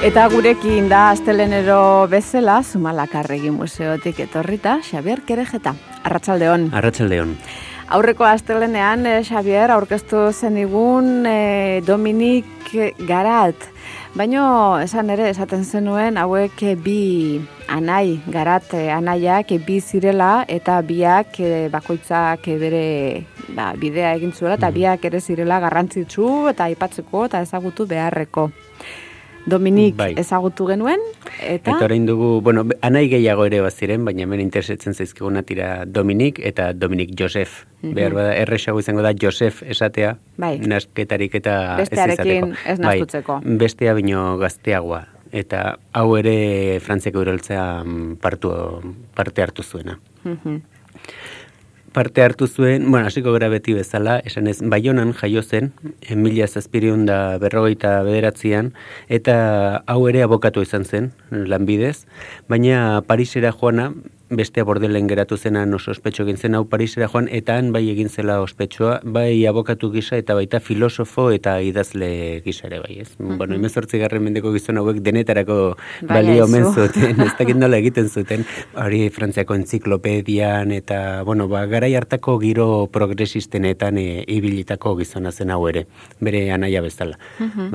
Eta gurekin da astelenero bezala, Zumalakarregi museotik etorrita, Xabier Kerejeta. Arratsaldeon. Arratsaldeon. Aurreko astelenean, eh, Xabier, aurkeztu zenigun eh, Dominik Garat. Baino, esan ere, esaten zenuen, hauek bi anai, garat eh, anaiak bi zirela, eta biak eh, bakoitzak bere ba, bidea egin zuela, eta Mhm. biak ere zirela garrantzitsu, eta aipatzeko eta ezagutu beharreko. Dominik Bai. ezagutu genuen, eta... Eta orain dugu, bueno, anai gehiago ere baziren, baina hemen interesetzen zaizkiguna tira Dominik eta Dominik Josef. Mhm. Behar bada, erresago izango da Josef esatea, Bai. nasketarik eta ez Bestearekin ez nahastutzeko. Bai, bestea bino gazteagoa. Eta hau ere Frantziako iroltzea mm, partu, parte hartu zuena. Mhm. Parte hartu zuen, bueno, hasiko gara beti bezala, esan ez, Baionan jaio zen, mila zazpireun da berrogeita bederatzean, eta hau ere abokatu izan zen, lanbidez, baina Parisera joana, bestea bordelen geratu zena oso ospetxo egin zen, hau Parisera joan, eta han bai egin zela ospetsua, bai abokatu gisa eta baita filosofo eta idazle gisa ere bai, ez? Bueno, emezortzi garren mendeko gizon hauek denetarako Bai, balio omen zuten, ez dakit nola egiten zuten, hori Frantziako entziklopedian eta, bueno, ba, garai hartako giro progresistenetan e, ibilitako gizona zen hau ere, bere anaia bezala.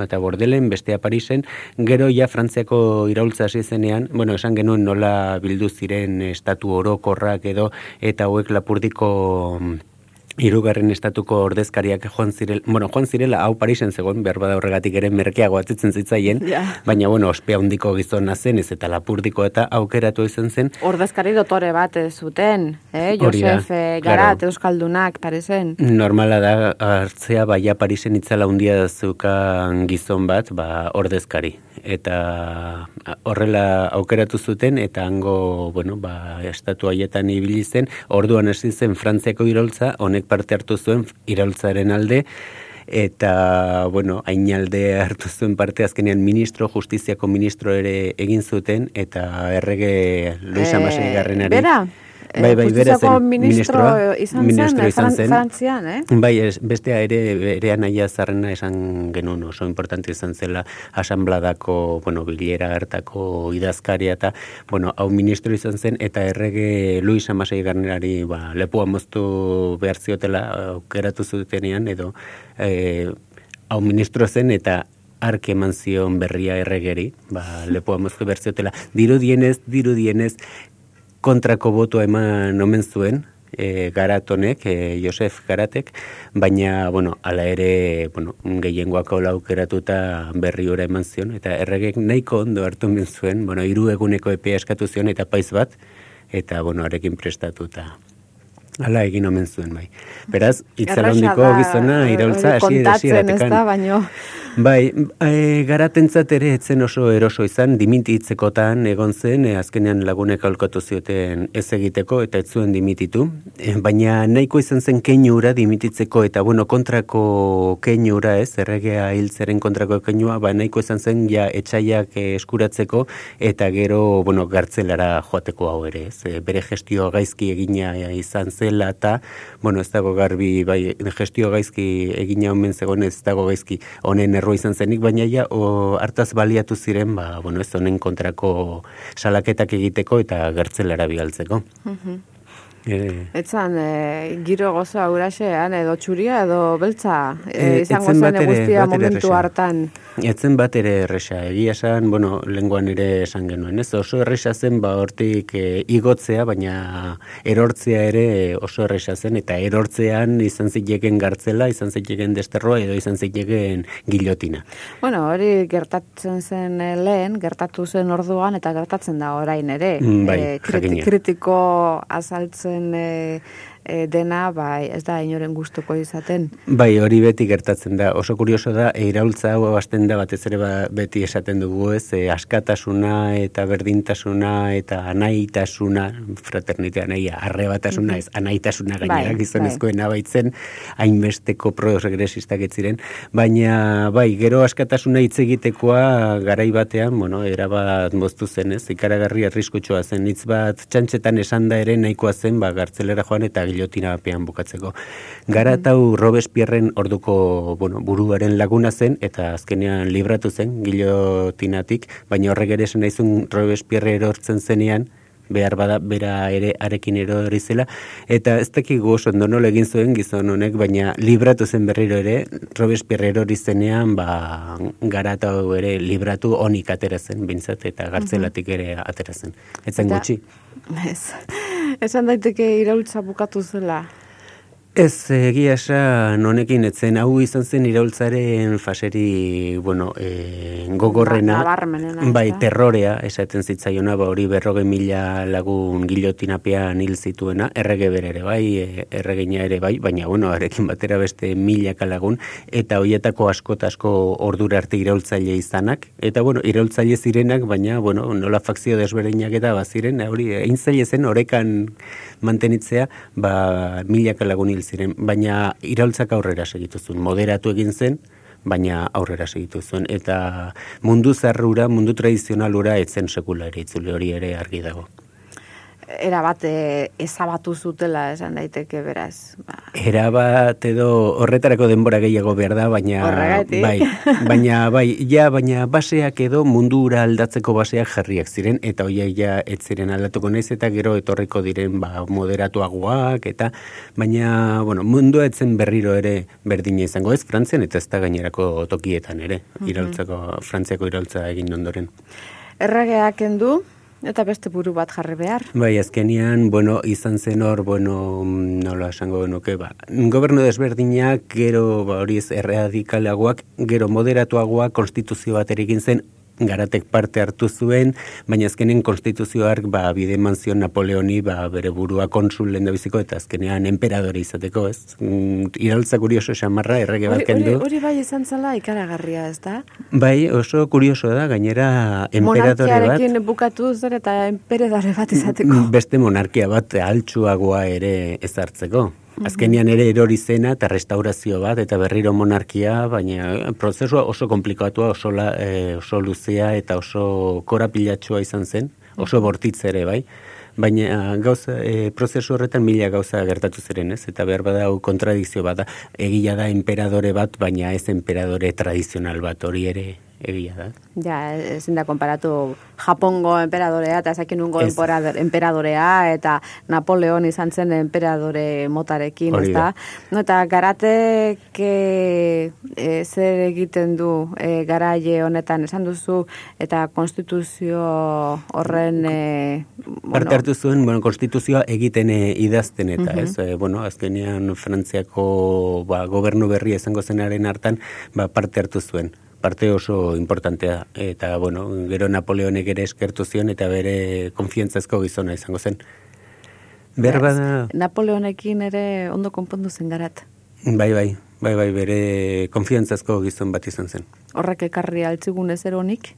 Eta bordelen, bestea Parisen, gero ja Frantziako iraultza hasi zenean, bueno, esan genuen nola bildu ziren estatu orokorrak edo, eta hauek lapurdiko mm, Hirugarren estatuko ordezkariak joan zirela, bueno, joan zirela hau Parisen zegoen, behar bada horregatik ere merkeago atzitzen zitzaien, Ja. baina bueno, ospea handiko gizona zen, ez eta lapurdiko eta aukeratu izan zen, Ordezkari dotore bat ez zuten, eh? Josef eh, claro. Garat, Euskaldunak, parezen. Normala da hartzea baia Parisen itzala handia zukan gizon bat, ba, ordezkari. Eta horrela aukeratu zuten eta hango, bueno, ba, estatu haietan ibili zen, orduan hasi zen Frantziako iraultza, honek parte hartu zuen iraultzaren alde, eta, bueno, ainalde hartu zuen parte azkenean ministro, justiziako ministro ere egin zuten, eta errege Luis Eh, Amasei garrenari. Bera? Bai, bai, bera zen, ministro izan ministro zen, izan Fran- zen. Frantzian, eh? Bai, ez, bestea ere bere anaia zarrena esan genuen oso importante izan zela asambladako, bueno, bilera hartako idazkaria eta, bueno, hau ministro izan zen eta errege Luis Amasei garnerari, ba, lepua moztu behar ziotela aukeratu zutenean edo eh, hau ministro zen eta ark eman zion berria erregeri, ba, lepua moztu behar ziotela. Dirudienez, dirudienez, kontrako botoa eman omen zuen, e, garatonek, e, Josef Garatek, baina, bueno, ala ere, bueno, gehiengoak hola aukeratuta berri ora eman zion, eta erregek nahiko ondo hartu omen zuen, bueno, hiru eguneko epea eskatu zion, eta paiz bat, eta, bueno, arekin prestatuta. Hala egin omen zuen, bai. Beraz, da, gizona iraultza hasi da, baino... Bai, e, garatentzat ere etzen oso eroso izan, dimititzekotan egon zen, e, azkenean lagunek aulkatu zioten ez egiteko eta ez zuen dimititu, e, baina nahiko izan zen keinura dimititzeko eta bueno, kontrako keinura ez, erregea hiltzeren kontrako keinua, ba nahiko izan zen ja etxaiak eskuratzeko eta gero, bueno, gartzelara joateko hau ere, ez, e, bere gestio gaizki egina izan zela eta, bueno, ez dago garbi, bai, gestio gaizki egina omen zegoen ez dago gaizki honen erro izan zenik, baina ja, o, hartaz baliatu ziren, ba, bueno, ez honen kontrako salaketak egiteko eta gartzelara bigaltzeko. E, Etzan, e, giro goza uraxean, edo txuria, edo beltza, e, E, izango zen batere- guztia batere momentu erresa. hartan. Etzen bat ere erresa, egia esan, bueno, lenguan ere esan genuen, ez? Oso erresa zen, ba, hortik e, igotzea, baina erortzea ere oso erresa zen, eta erortzean izan ziteken gartzela, izan ziteken desterroa, edo izan ziteken gilotina. Bueno, hori gertatzen zen eh, lehen, gertatu zen orduan, eta gertatzen da orain ere. Mm, bai, Eh, kriti- kritiko azaltzen e, e, dena, bai, ez da inoren gustuko izaten. Bai, hori beti gertatzen da. Oso kurioso da, iraultza hau hasten da batez ere ba, beti esaten dugu ez, e, askatasuna eta berdintasuna eta anaitasuna, fraternitea naia, arrebatasuna ez, anaitasuna gainera, Bai, gizonezkoena baitzen, hainbesteko progresistak ez ziren, baina bai, gero askatasuna hitz egitekoa garai batean, bueno, erabat moztu zen, ez, ikaragarri arriskutsua zen, hitz bat txantxetan esan da ere nahikoa zen, ba, gartzelera joan eta gilotina pean bukatzeko. Gara hau Robespierren orduko, bueno, buruaren laguna zen, eta azkenean libratu zen gilotinatik, baina horrek ere esan naizun Robespierre erortzen zenean, behar bada bera ere arekin erori zela. Eta ez dakigu oso ondo nola egin zuen gizon honek baina libratu zen berriro ere Robespierre erori zenean ba garata ere libratu onik atera zen bintzat eta gartzelatik ere atera zen. Etzen gutxi? Ez, esan daiteke iraultza bukatu zela. Ez, egia esan honekin etzen, hau izan zen iraultzaren faseri, bueno, e, gogorrena, Ba- bai, terrorea, esaten zitzaiona, ba, hori berroge mila lagun gilotinapean hil zituena, errege bere ere bai, e, erregina ere bai, baina, bueno, arekin batera beste milaka lagun, eta hoietako asko asko ordura arte iraultzaile izanak, eta, bueno, iraultzaile zirenak, baina, bueno, nola fakzio desberdinak eta baziren, hori, egin zaile zen, orekan mantenitzea, ba, milaka lagun hil ziren, baina iraultzak aurrera segitu zuen, moderatu egin zen, baina aurrera segitu zuen, eta mundu zarrura, mundu tradizionalura etzen sekula ere itzuli hori ere argi dago. Era bat e, ezabatu zutela esan daiteke beraz. Ba, Era bat edo horretarako denbora gehiago behar da, baina Horregatik. bai, baina bai, ja, baina baseak edo mundura aldatzeko baseak jarriak ziren eta hoiek ja ez ziren aldatuko naiz eta gero etorriko diren ba moderatuagoak eta baina bueno, mundua etzen berriro ere berdina izango ez Frantzian eta ez da gainerako tokietan ere, iraultzako Frantziako iraultza egin ondoren. erregeak kendu eta beste buru bat jarri behar. Bai, azkenian, bueno, izan zen hor, bueno, nola esango genuke, ba, gobernu desberdinak, gero, ba, hori ez, erradikalagoak, gero moderatuagoak, konstituzio bat egin zen, garatek parte hartu zuen, baina azkenen konstituzio hark, ba, bide eman zion Napoleoni, ba, bere burua konsul lendabiziko, eta azkenean emperadore izateko, ez? Mm, Iraultza kurioso esamarra, errege bat kendu. hori bai izan zela ikaragarria, ez da? Bai, oso kurioso da, gainera emperadore bat. Monarkiarekin bukatu zer eta emperadore bat izateko. beste monarkia bat altxuagoa ere ezartzeko. Azkenian ere erori zena eta restaurazio bat eta berriro monarkia, baina prozesua oso komplikatua, oso, la, eh, oso luzea eta oso korapilatxua izan zen, oso bortitz ere bai. Baina gauza, e, prozesu horretan mila gauza gertatu ziren, ez? Eta behar bada hau kontradikzio bat da. Egia da emperadore bat, baina ez emperadore tradizional bat hori ere egia da. Ja, ezin da konparatu Japongo emperadorea eta ezakin nungo emperadorea eta Napoleon izan zen emperadore motarekin, Hori ez da. No, eta garatek e, e, zer egiten du e, garaie honetan esan duzu eta konstituzio horren e, Parte hartu zuen, bueno, konstituzioa egiten e, idazten eta, ez, e, bueno, azkenean Frantziako ba, gobernu berria izango zenaren hartan, ba, parte hartu zuen. Parte oso importantea eta, bueno, gero Napoleonek ere eskertu zion eta bere konfientzazko gizona izango zen. Berba da, Napoleonekin ere ondo konpondu zen garat. bai, bai, bai, bai, bere konfiantzazko gizon bat izan zen. Horrek ekarri altzigun ezer honik.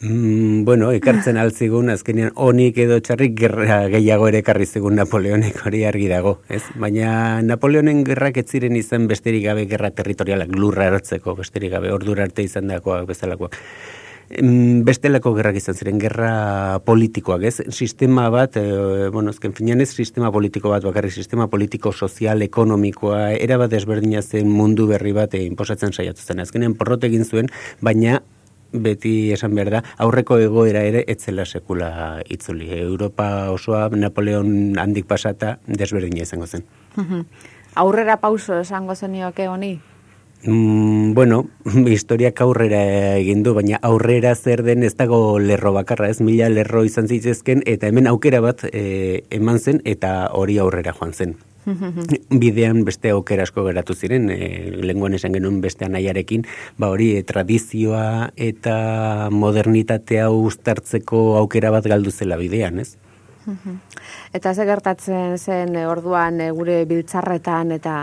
Mm, bueno, ekartzen altzigun, azkenean onik edo txarrik gerra gehiago ere ekarri zigun Napoleonek hori argi dago, ez? Baina Napoleonen gerrak ez ziren izan besterik gabe gerra territorialak lurra hartzeko, besterik gabe ordura arte izan dakoak bezalakoak. Em, Bestelako gerrak izan ziren, gerra politikoak, ez? Sistema bat, e, bueno, ezken finean ez sistema politiko bat, bakarrik sistema politiko, sozial, ekonomikoa, erabat desberdina zen mundu berri bat e, inposatzen saiatu zen. Azkenean porrot egin zuen, baina beti esan behar da, aurreko egoera ere etzela sekula itzuli. Europa osoa Napoleon handik pasata desberdina izango zen. Aurrera pauso esango zenioke honi? Mm, bueno, historiak aurrera egin du, baina aurrera zer den ez dago lerro bakarra, ez mila lerro izan zitzezken, eta hemen aukera bat e, eman zen, eta hori aurrera joan zen. Bidean beste aukera asko geratu ziren, e, lenguan esan genuen beste anaiarekin, ba hori e, tradizioa eta modernitatea uztartzeko aukera bat galdu zela bidean, ez? Eta ze gertatzen zen orduan gure biltzarretan eta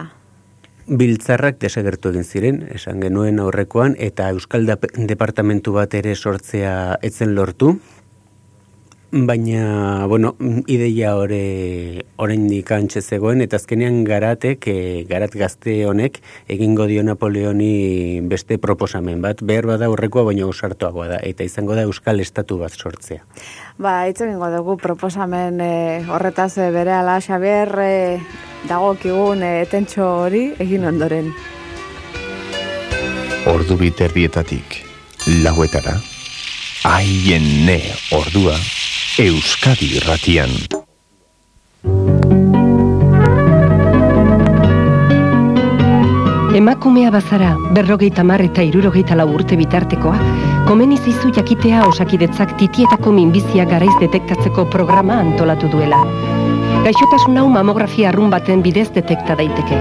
biltzarrak desagertu egin ziren, esan genuen aurrekoan, eta Euskal Departamentu bat ere sortzea etzen lortu, baina, bueno, ideia hori oraindik antxe zegoen, eta azkenean garatek, e, garat gazte honek, egingo dio Napoleoni beste proposamen bat, behar bada aurrekoa baina usartuagoa da, eta izango da Euskal Estatu bat sortzea. Ba, hitz dugu proposamen e, horretaz e, bere ala, Xabier, e, dagokigun e, etentxo hori egin ondoren. Ordu biterdietatik, lauetara, haien ne ordua, Euskadi irratian. Emakumea bazara, berrogeita mar eta irurogeita lau urte bitartekoa, komeni zizu jakitea osakidetzak titietako minbizia garaiz detektatzeko programa antolatu duela. Gaixotasun hau mamografia arrun baten bidez detekta daiteke.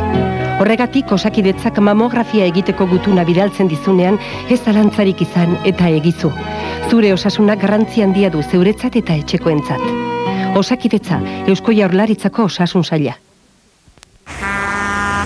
Horregatik osakidetzak mamografia egiteko gutuna bidaltzen dizunean ez alantzarik izan eta egizu. Zure osasunak garrantzi handia du zeuretzat eta etxekoentzat. Osakidetza, Eusko Jaurlaritzako osasun saila.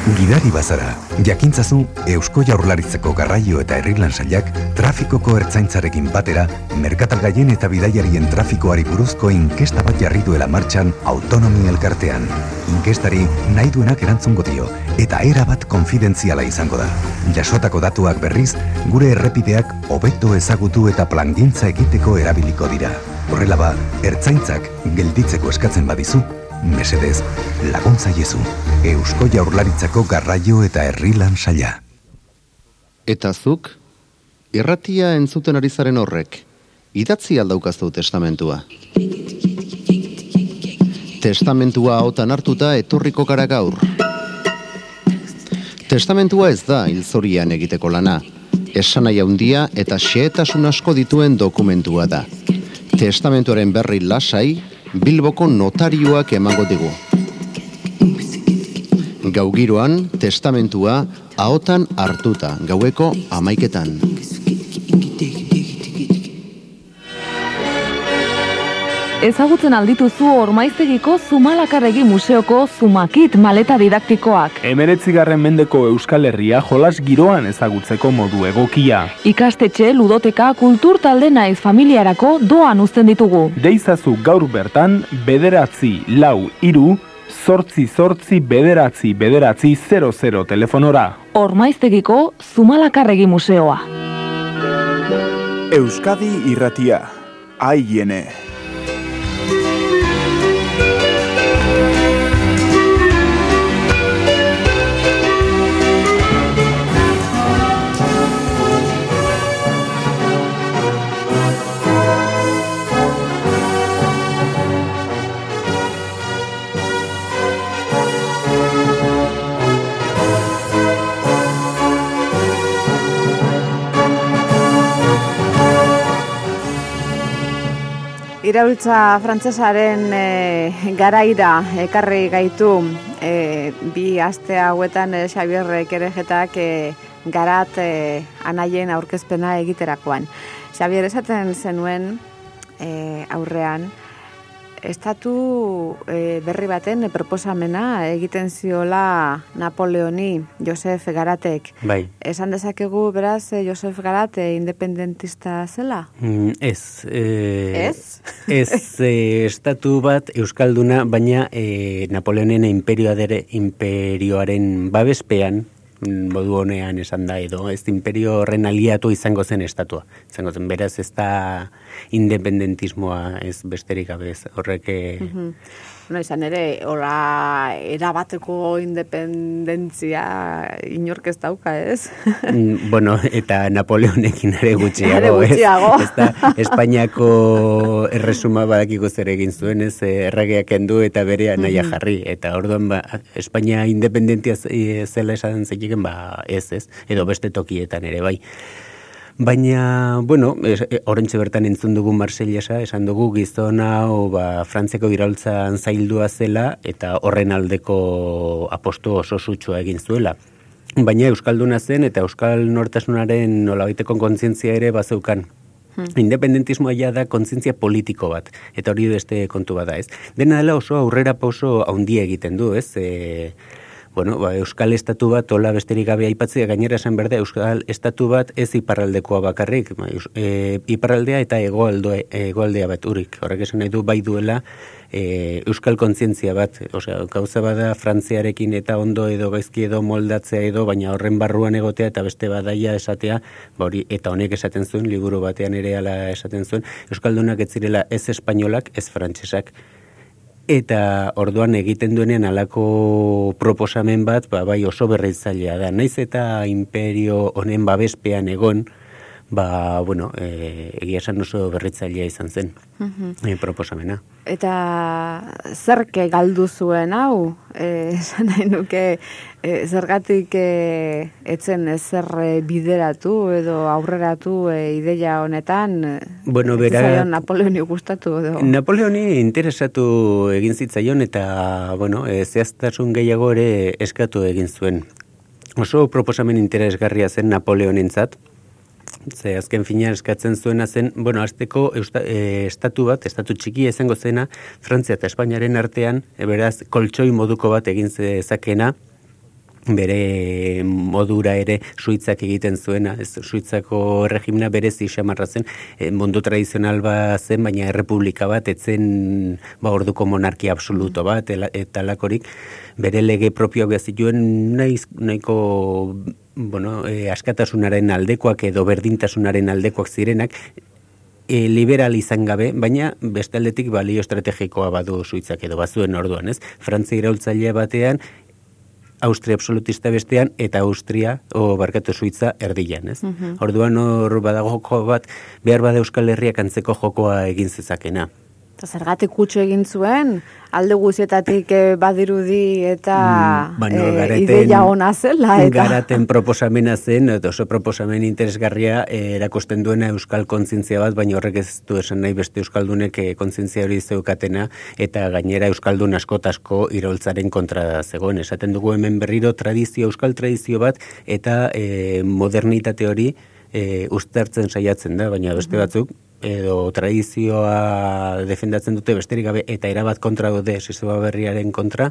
Gidari bazara, jakintzazu Eusko Jaurlaritzako garraio eta herrilan sailak trafikoko ertzaintzarekin batera, merkatalgaien eta bidaiarien trafikoari buruzko inkesta bat jarri duela martxan autonomi elkartean. Inkestari nahi duenak erantzungo dio, eta era bat konfidentziala izango da. Jasotako datuak berriz, gure errepideak hobeto ezagutu eta plangintza egiteko erabiliko dira. Horrela ba, ertzaintzak gelditzeko eskatzen badizu, mesedez, laguntza jezu, Eusko Jaurlaritzako garraio eta herrilan saia. Eta zuk, irratia entzuten ari zaren horrek, idatzi aldaukaztu testamentua. Testamentua otan hartuta etorriko gara gaur. Testamentua ez da hilzorian egiteko lana, esanai handia eta xeetasun asko dituen dokumentua da. Testamentuaren berri lasai, Bilboko notarioak emango digu. Gau giroan, testamentua, ahotan hartuta, gaueko amaiketan. Ezagutzen aldituzu ormaiztegiko Zumalakarregi Museoko Zumakit maleta didaktikoak. Emeretzigarren mendeko Euskal Herria jolas giroan ezagutzeko modu egokia. Ikastetxe, ludoteka, kultur talde naiz familiarako doan uzten ditugu. Deizazu gaur bertan, bederatzi, lau, iru, sortzi, sortzi, bederatzi, bederatzi, 00 telefonora. Ormaiztegiko Zumalakarregi Museoa. Euskadi irratia, aiene. Iraultza frantsesaren e, garaira ekarri gaitu e, bi aste hauetan e, Xabier Kerejetak e, garat e, anaien aurkezpena egiterakoan. Xabier esaten zenuen e, aurrean, estatu e, berri baten proposamena egiten ziola Napoleoni, Josef Garatek. Bai. Esan dezakegu beraz e, Josef Garate independentista zela? Mm, ez. E, Ez? ez e, estatu bat Euskalduna, baina e, Napoleonen imperioadere, imperioaren babespean, modu honean esan da edo, ez imperio horren aliatu izango zen estatua. Izango zen, beraz ez da independentismoa ez besterik gabe horrek... eh, Bueno, izan ere, ora, erabateko independentzia inork ez dauka, ez? Mm, bueno, eta Napoleonekin ere gutxiago, gutxiago. ez? Da, Espainiako erresuma badakiko zer egin zuen, ez? eh, Erregeak kendu eta bere naia Mhm. jarri. Eta orduan, ba, Espainia independentia ze- zela esan zekiken, ba, ez, ez? Edo beste tokietan ere, bai. Baina, bueno, es- e, bertan entzun dugu Marsellesa, esan dugu gizon hau ba, Frantziako iraultzan zaildua zela eta horren aldeko apostu oso sutsua egin zuela. Baina Euskalduna zen eta Euskal Nortasunaren nolabaiteko kontzientzia ere bazeukan. Independentismoa ja da kontzientzia politiko bat, eta hori beste kontu bada, ez? Dena dela oso aurrera pauso handia egiten du, ez? E, bueno, ba, Euskal Estatu bat, hola besterik gabe aipatzea, gainera esan berde, Euskal Estatu bat ez iparraldekoa bakarrik, ba, e, iparraldea eta egoaldoe, egoaldea bat urik. Horrek esan nahi du bai duela e, Euskal kontzientzia bat, osea, gauza bada Frantziarekin eta ondo edo gaizki edo moldatzea edo, baina horren barruan egotea eta beste badaia esatea, ba hori, eta honek esaten zuen, liburu batean ere ala esaten zuen, Euskaldunak ez zirela ez espainolak, ez frantsesak. Eta orduan egiten duenean alako proposamen bat, ba, bai oso berritzailea da. Naiz eta imperio honen babespean egon, ba, bueno, e, egia esan oso berritzailea izan zen Mhm. e, proposamena. Eta zerke galdu zuen hau, eh, esan nahi nuke, eh, zergatik eh, etzen ezer bideratu edo aurreratu eh, ideia honetan, Bueno, bera- Napoleoni gustatu edo... Napoleoni interesatu egin zitzaion eta, bueno, e, zehaztasun gehiago ere eskatu egin zuen. Oso proposamen interesgarria zen Napoleonentzat, ze azken fina eskatzen zuena zen, bueno, azteko e, estatu bat, estatu txiki izango zena, Frantzia eta Espainiaren artean, e, beraz, koltsoi moduko bat egin zezakena, bere modura ere suitzak egiten zuena, ez suitzako regimena berezi xamarra zen, e, mundu tradizional ba zen, baina errepublika bat, etzen ba orduko monarkia absoluto bat, eta lakorik, bere lege propioak behar zituen naiz, nahiko bueno, e, askatasunaren aldekoak edo berdintasunaren aldekoak zirenak, e, liberal izan gabe, baina beste aldetik balio estrategikoa badu suitzak edo bazuen orduan, ez? Frantzia iraultzaile batean, Austria absolutista bestean eta Austria o barkatu Suitza erdian, ez? Mhm. Orduan hor badago bat behar bada Euskal Herriak antzeko jokoa egin zezakena. Eta zergatik kutsu egin zuen, alde guzietatik eh, badirudi eta Mm, bueno, eh, garaten- ideia ona zela. Eta... Garaten proposamena zen, eta oso proposamen interesgarria eh, erakusten duena euskal kontzientzia bat, baina horrek ez du esan nahi beste euskaldunek eh, kontzientzia hori zeukatena, eta gainera euskaldun askotasko iraultzaren kontra zegoen. Esaten dugu hemen berriro tradizio, euskal tradizio bat, eta eh, modernitate hori eh, uztartzen saiatzen da, baina beste batzuk, edo tradizioa defendatzen dute besterik gabe eta erabat kontra daude sistema berriaren kontra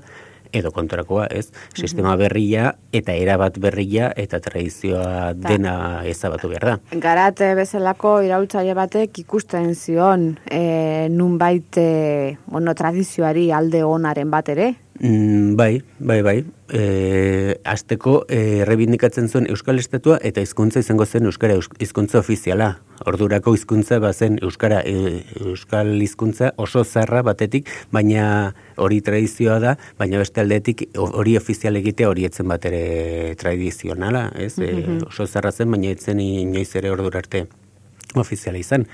edo kontrakoa, ez? Sistema berria eta erabat berria eta tradizioa dena ezabatu behar da. Garat eh, bezalako iraultzaile batek ikusten zion e, nunbait e, bueno, tradizioari alde onaren bat ere. Mm, bai, bai, bai. E, azteko e, rebindikatzen zuen Euskal Estatua eta hizkuntza izango zen Euskara eus- hizkuntza ofiziala. Ordurako hizkuntza bazen Euskara e, Euskal hizkuntza oso zarra batetik, baina hori tradizioa da, baina beste aldetik hori ofizial egitea hori etzen bat ere tradizionala, ez? E, Mhm. oso zarra zen, baina etzen inoiz ere ordura arte ofiziala izan.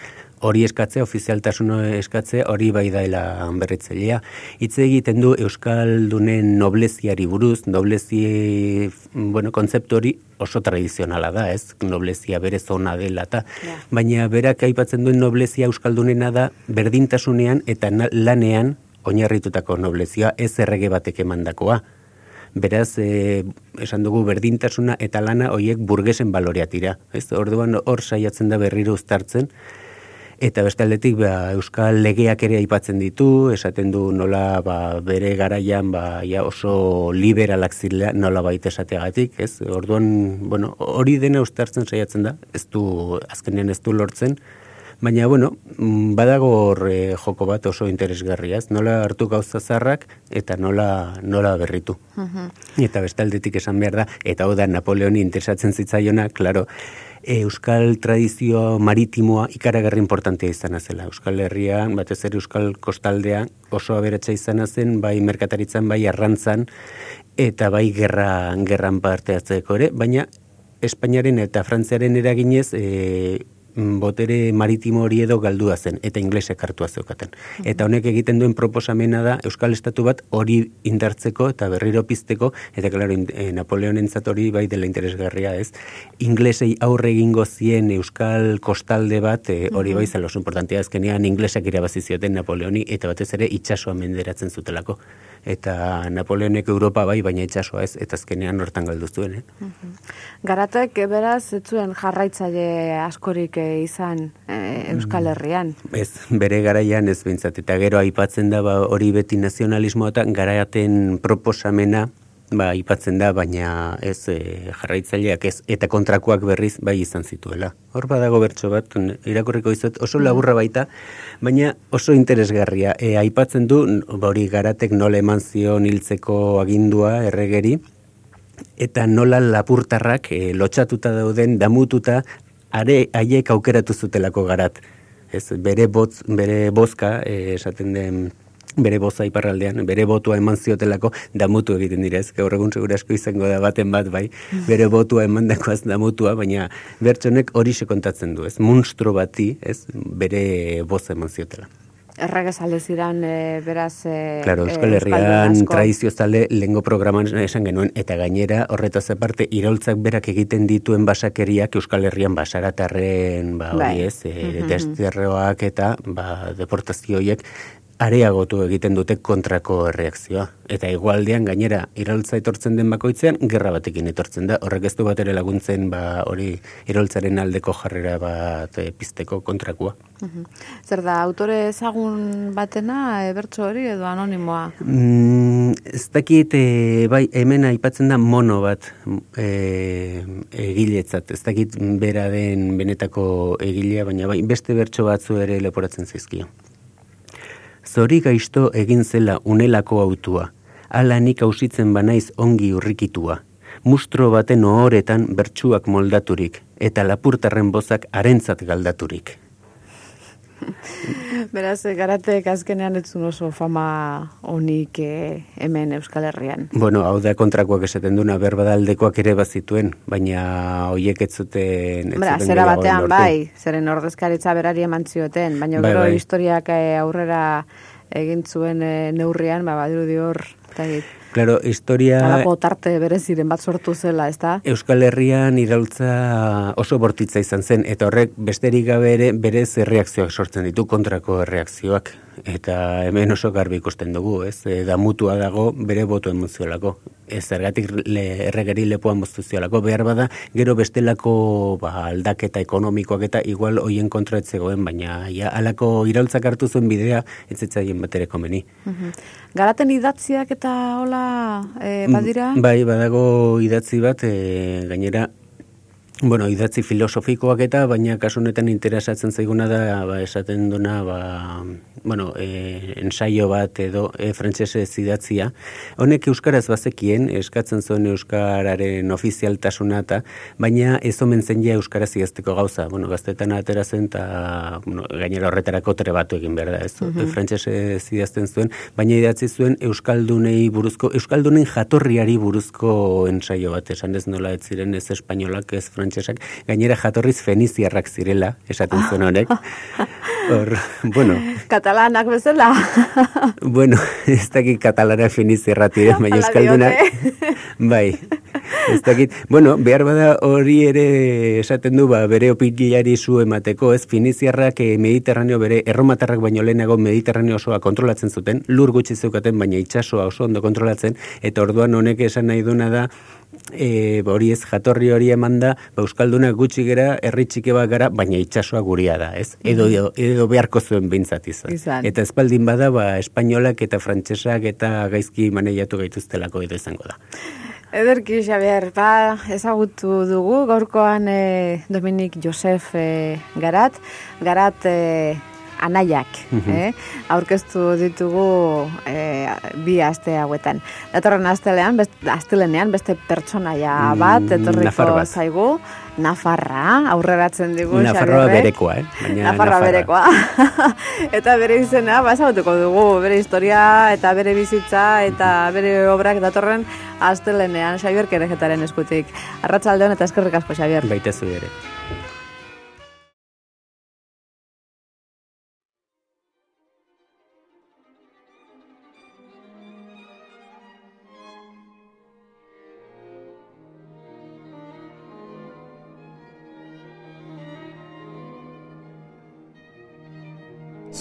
Hori eskatzea, ofizialtasun eskatzea, hori bai daela berritzailea. Hitz egiten du Euskaldunen nobleziari buruz, noblezi, bueno, kontzeptu hori oso tradizionala da, ez? Noblezia bere zona dela eta, baina berak aipatzen duen noblezia Euskaldunena da berdintasunean eta lanean oinarritutako noblezia ez errege batek emandakoa. Beraz, e, esan dugu berdintasuna eta lana hoiek burgesen balorea tira. Ez, orduan hor saiatzen da berriro uztartzen, eta beste aldetik ba, euskal legeak ere aipatzen ditu, esaten du nola ba, bere garaian ba, ja oso liberalak zirela nola baita esateagatik, ez? Orduan, bueno, hori dena uztartzen saiatzen da, ez du, azkenean ez du lortzen, Baina, bueno, mm, badago hor eh, joko bat oso interesgarria, ez? Nola hartu gauza zarrak eta nola, nola berritu. Eta bestaldetik esan behar da, eta hau da Napoleoni interesatzen zitzaiona, euskal tradizio maritimoa ikaragarri importantea izan zela. Euskal Herrian, batez ere euskal kostaldea oso aberatsa izan zen, bai merkataritzan, bai arrantzan, eta bai gerra, gerran parte hartzeko ere, baina Espainiaren eta Frantziaren eraginez e, botere maritimo hori edo galdua zen, eta inglesek hartua zeukaten. Eta honek egiten duen proposamena da Euskal Estatu bat hori indartzeko eta berriro pizteko, eta klaro, e, Napoleonen hori bai dela interesgarria ez, inglesei aurre egingo zien Euskal kostalde bat, e, hori bai zelo importantea ezkenean inglesak irabazizioten Napoleoni, eta batez ere itxasua menderatzen zutelako eta Napoleonek Europa bai, baina itxasoa ez, eta azkenean hortan galdu zuen. Eh? Garatek, beraz, ez zuen jarraitzaile askorik eh, izan eh, Euskal Herrian? Ez, bere garaian ez bintzat, eta gero aipatzen da ba, hori beti nazionalismoa eta garaiaten proposamena, ba, ipatzen da, baina ez e, jarraitzaileak ez, eta kontrakoak berriz bai izan zituela. Hor badago bertso bat, irakurriko izot, oso laburra baita, baina oso interesgarria. E, aipatzen du, ba, hori garatek nola eman zion hiltzeko agindua erregeri, eta nola lapurtarrak e, lotxatuta dauden, damututa, are haiek aukeratu zutelako garat. Ez, bere, botz, bere bozka, esaten den, bere boza iparraldean, bere botua eman ziotelako damutu egiten direz, gaur egun segura asko izango da baten bat bai, bere botua eman dakoaz damutua, baina bertsonek hori kontatzen du, ez, monstro bati, ez, bere boza eman ziotela. Errege zalde zidan, e, beraz... E, claro, Euskal Herrian tradizio zale lengo programan esan genuen, eta gainera horretaz aparte, iroltzak berak egiten dituen basakeriak Euskal Herrian basaratarren, ba, hori bai. ez, e, desterroak eta ba, deportazioiek areagotu egiten dute kontrako reakzioa. Eta igualdean gainera iroltza etortzen den bakoitzean, gerra batekin etortzen da. Horrek ez du bat ere laguntzen ba, hori iroltzaren aldeko jarrera bat e, pizteko kontrakoa. Zer da, autore ezagun batena ebertso hori edo anonimoa? Mm, ez dakit, e, bai, hemen aipatzen da mono bat e, egiletzat. Ez dakit bera den benetako egilea, baina bai, beste bertso batzu ere leporatzen zizkio zori gaizto egin zela unelako autua, ala nik ausitzen banaiz ongi urrikitua, mustro baten ohoretan bertsuak moldaturik, eta lapurtarren bozak arentzat galdaturik. Beraz, garatek azkenean etzun oso fama onik eh, hemen Euskal Herrian. Bueno, hau da kontrakoak esaten duna, berbadaldekoak ere bazituen, baina hoiek ez zuten... Bera, zera batean bai, zeren ordezkaritza berari eman zioten, baina bai, gero bai. historiak eh, aurrera egin zuen eh, neurrian, ba, badiru dior, eta Claro, historia... Alako tarte bereziren bat sortu zela, ez da? Euskal Herrian iraultza oso bortitza izan zen, eta horrek besterik gabe ere berez erreakzioak sortzen ditu, kontrako erreakzioak. Eta hemen oso garbi ikusten dugu, ez? E, da mutua dago bere botu emozioalako. Ez ergatik le, erregeri lepoan moztuziolako. Behar bada, gero bestelako ba, aldaketa ekonomikoak eta igual hoien kontra etzegoen, baina ja, alako iraultzak hartu zuen bidea, ez etzaien bat ere komeni. Garaten idatziak eta hola e, badira? Bai, badago idatzi bat, e, gainera Bueno, idatzi filosofikoak eta, baina kasu honetan interesatzen zaiguna da, ba, esaten duna, ba, bueno, e, ensaio bat edo e, frantsese idatzia. Honek euskaraz bazekien, eskatzen zuen euskararen ofizialtasuna eta, baina ez omen zen ja euskaraz idazteko gauza. Bueno, gaztetan atera zen eta, bueno, gainera horretarako batu egin behar da, ez? Mm -hmm. Frantsese idazten zuen, baina idatzi zuen euskaldunei buruzko, euskaldunen jatorriari buruzko ensaio bat, esan ez nola ez ziren ez espainolak, ez frantsesak, gainera jatorriz feniziarrak zirela, esaten zuen honek. Hor, bueno. Katalanak bezala. bueno, ez dakit katalana finiz errati, baina euskalduna. bai, ez dakit. Bueno, behar bada hori ere esaten du, ba, bere opiniari zu emateko, ez finiziarrak eh, mediterraneo bere erromatarrak baino lehenago mediterraneo osoa kontrolatzen zuten, lur gutxi zeukaten, baina itsasoa oso ondo kontrolatzen, eta orduan honek esan nahi duna da, e, hori ez jatorri hori eman da, ba, Euskaldunak gutxi gera, herri txike bat gara, baina itsasoa guria da, ez? Edo, edo, edo beharko zuen bintzat izan. Eta espaldin bada, ba, espainolak eta frantsesak eta gaizki maneiatu gaituztelako edo izango da. Ederki, Xabier, ba, ezagutu dugu, gaurkoan e, Dominik Josef e, Garat, Garat e, anaiak, eh? aurkeztu ditugu eh, bi aste hauetan. Datorren astelean, best, astelenean beste pertsonaia bat, Mm, etorriko bat. zaigu, Nafarra, aurreratzen digu. Nafarroa Xabierrek. berekoa, eh? Baina Nafarroa Nafarra. berekoa. eta bere izena, ba, ezagutuko dugu, bere historia eta bere bizitza eta bere obrak datorren astelenean Xabier Kerejetaren eskutik. Arratsaldeon eta eskerrik asko Xabier. Baita zu ere.